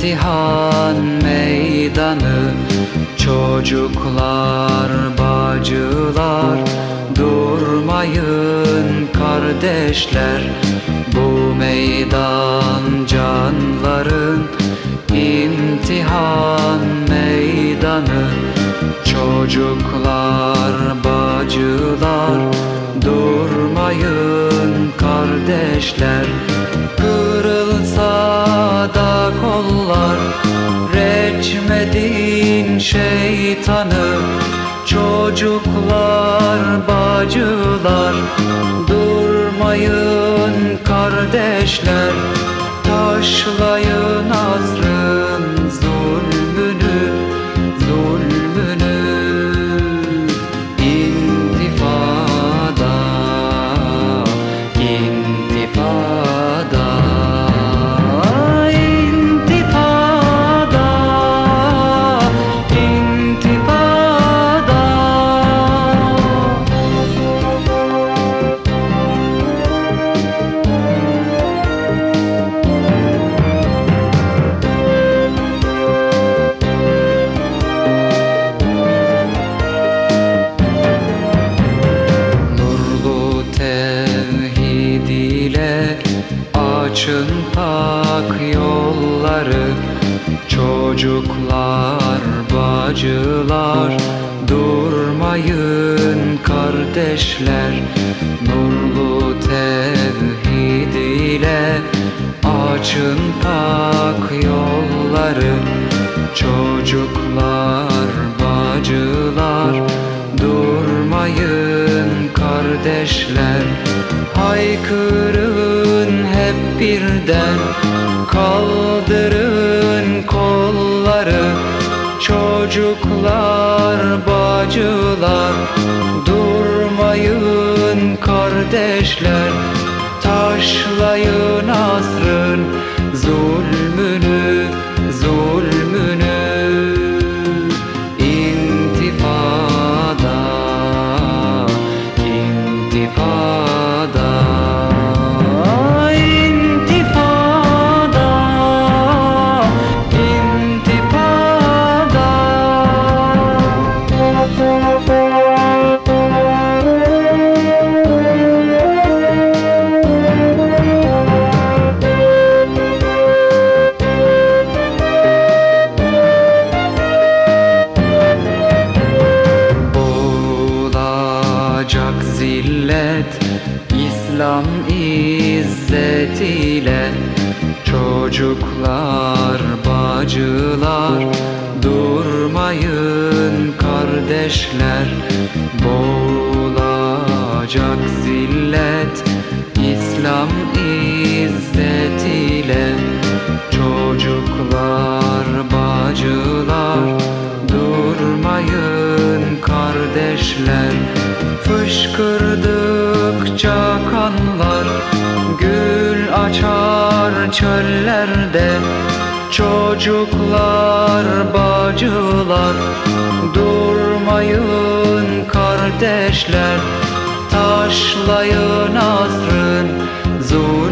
İmtihan meydanı Çocuklar, bacılar Durmayın kardeşler. Bu meydan canların imtihan meydanı. Çocuklar, bacılar Durmayın kardeşler. Şeytanı Çocuklar, bacılar Durmayın kardeşler Taşlayın asrın açın pak yolları Çocuklar, bacılar. Durmayın kardeşler Nurlu tevhid ile açın pak yolları. Çocuklar, bacılar Durmayın kardeşler. Haykırın hep birden Kaldırın kolları. Çocuklar, bacılar Durmayın kardeşler İslam izzet ile Çocuklar, bacılar Durmayın kardeşler. Boğulacak zillet İslam izzet ile Çocuklar, bacılar Durmayın kardeşler. Fışkırdıkça kanlar Gül açar çöllerde. Çocuklar, bacılar Durmayın kardeşler. Taşlayın asrın zulmünü